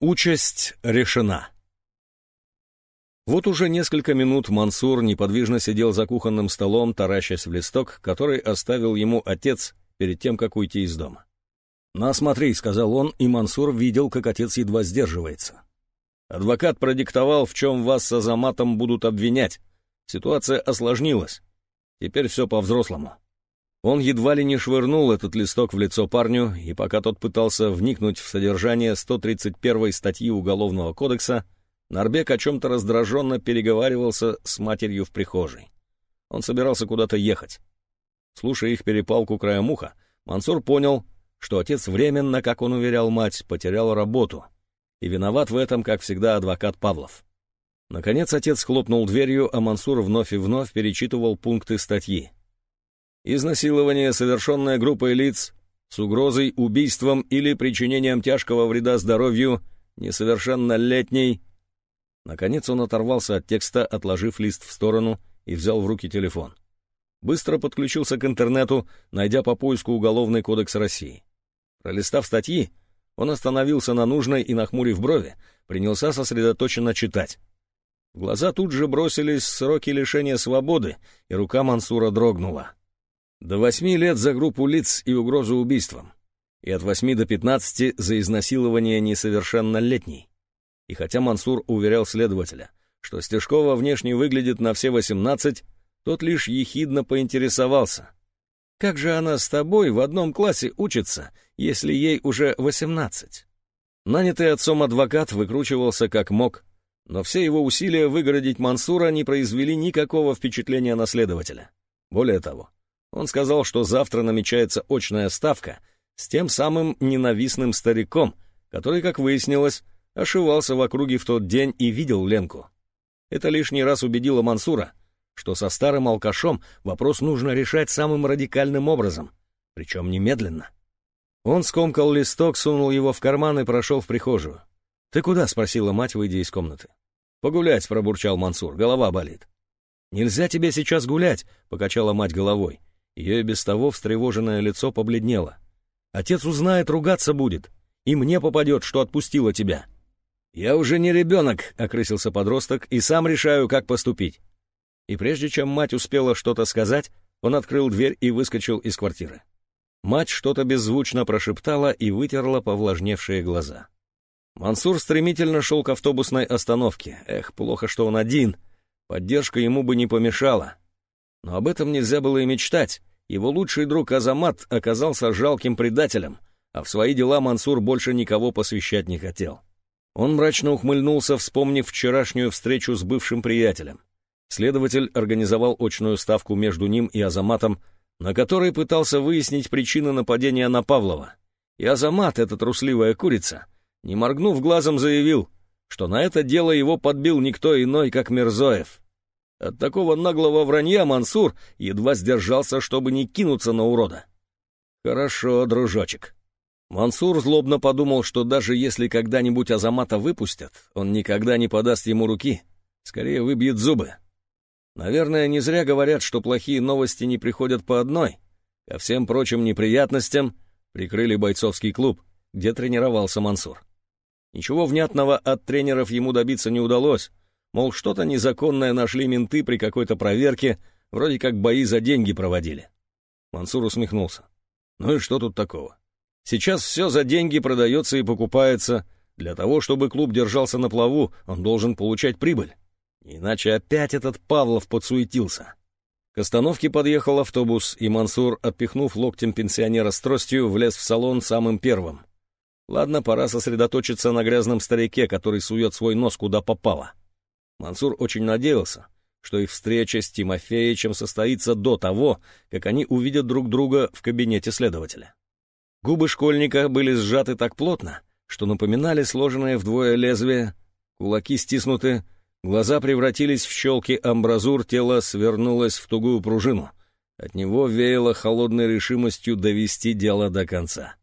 Участь решена. Вот уже несколько минут Мансур неподвижно сидел за кухонным столом, таращась в листок, который оставил ему отец перед тем, как уйти из дома. «На, смотри», — сказал он, и Мансур видел, как отец едва сдерживается. «Адвокат продиктовал, в чем вас с Азаматом будут обвинять. Ситуация осложнилась. Теперь все по-взрослому». Он едва ли не швырнул этот листок в лицо парню, и пока тот пытался вникнуть в содержание 131 статьи Уголовного кодекса, Нарбек о чем-то раздраженно переговаривался с матерью в прихожей. Он собирался куда-то ехать. Слушая их перепалку краем уха, Мансур понял, что отец временно, как он уверял мать, потерял работу, и виноват в этом, как всегда, адвокат Павлов. Наконец отец хлопнул дверью, а Мансур вновь и вновь перечитывал пункты статьи. Изнасилование, совершенное группой лиц с угрозой убийством или причинением тяжкого вреда здоровью несовершеннолетней. Наконец он оторвался от текста, отложив лист в сторону и взял в руки телефон. Быстро подключился к интернету, найдя по поиску Уголовный кодекс России. Пролистав статьи, он остановился на нужной и, нахмурив брови, принялся сосредоточенно читать. В глаза тут же бросились сроки лишения свободы, и рука Мансура дрогнула. До восьми лет за группу лиц и угрозу убийством. И от восьми до пятнадцати за изнасилование несовершеннолетней. И хотя Мансур уверял следователя, что Стешкова внешне выглядит на все восемнадцать, тот лишь ехидно поинтересовался. «Как же она с тобой в одном классе учится, если ей уже восемнадцать?» Нанятый отцом адвокат выкручивался как мог, но все его усилия выгородить Мансура не произвели никакого впечатления на следователя. Более того, он сказал, что завтра намечается очная ставка с тем самым ненавистным стариком, который, как выяснилось, ошивался в округе в тот день и видел Ленку. Это лишний раз убедило Мансура, что со старым алкашом вопрос нужно решать самым радикальным образом, причем немедленно. Он скомкал листок, сунул его в карман и прошел в прихожую. «Ты куда?» — спросила мать, выйдя из комнаты. «Погулять», — пробурчал Мансур, — «голова болит». «Нельзя тебе сейчас гулять», — покачала мать головой. Ее без того встревоженное лицо побледнело. «Отец узнает, ругаться будет, и мне попадет, что отпустила тебя». «Я уже не ребенок», — окрысился подросток, — «и сам решаю, как поступить». И прежде чем мать успела что-то сказать, он открыл дверь и выскочил из квартиры. Мать что-то беззвучно прошептала и вытерла повлажневшие глаза. Мансур стремительно шел к автобусной остановке. Эх, плохо, что он один. Поддержка ему бы не помешала. Но об этом нельзя было и мечтать. Его лучший друг Азамат оказался жалким предателем, а в свои дела Мансур больше никого посвящать не хотел. Он мрачно ухмыльнулся, вспомнив вчерашнюю встречу с бывшим приятелем. Следователь организовал очную ставку между ним и Азаматом, на которой пытался выяснить причины нападения на Павлова. И Азамат, эта трусливая курица, не моргнув глазом, заявил, что на это дело его подбил никто иной, как Мирзоев. От такого наглого вранья Мансур едва сдержался, чтобы не кинуться на урода. «Хорошо, дружочек». Мансур злобно подумал, что даже если когда-нибудь Азамата выпустят, он никогда не подаст ему руки, скорее выбьет зубы. Наверное, не зря говорят, что плохие новости не приходят по одной. Ко всем прочим неприятностям прикрыли бойцовский клуб, где тренировался Мансур. Ничего внятного от тренеров ему добиться не удалось, Мол, что-то незаконное нашли менты при какой-то проверке, вроде как бои за деньги проводили. Мансур усмехнулся. Ну и что тут такого? Сейчас все за деньги продается и покупается. Для того, чтобы клуб держался на плаву, он должен получать прибыль. Иначе опять этот Павлов подсуетился. К остановке подъехал автобус, и Мансур, отпихнув локтем пенсионера с тростью, влез в салон самым первым. Ладно, пора сосредоточиться на грязном старике, который сует свой нос куда попало. Мансур очень надеялся, что их встреча с Тимофеичем состоится до того, как они увидят друг друга в кабинете следователя. Губы школьника были сжаты так плотно, что напоминали сложенное вдвое лезвие, кулаки стиснуты, глаза превратились в щелки амбразур, тело свернулось в тугую пружину. От него веяло холодной решимостью довести дело до конца.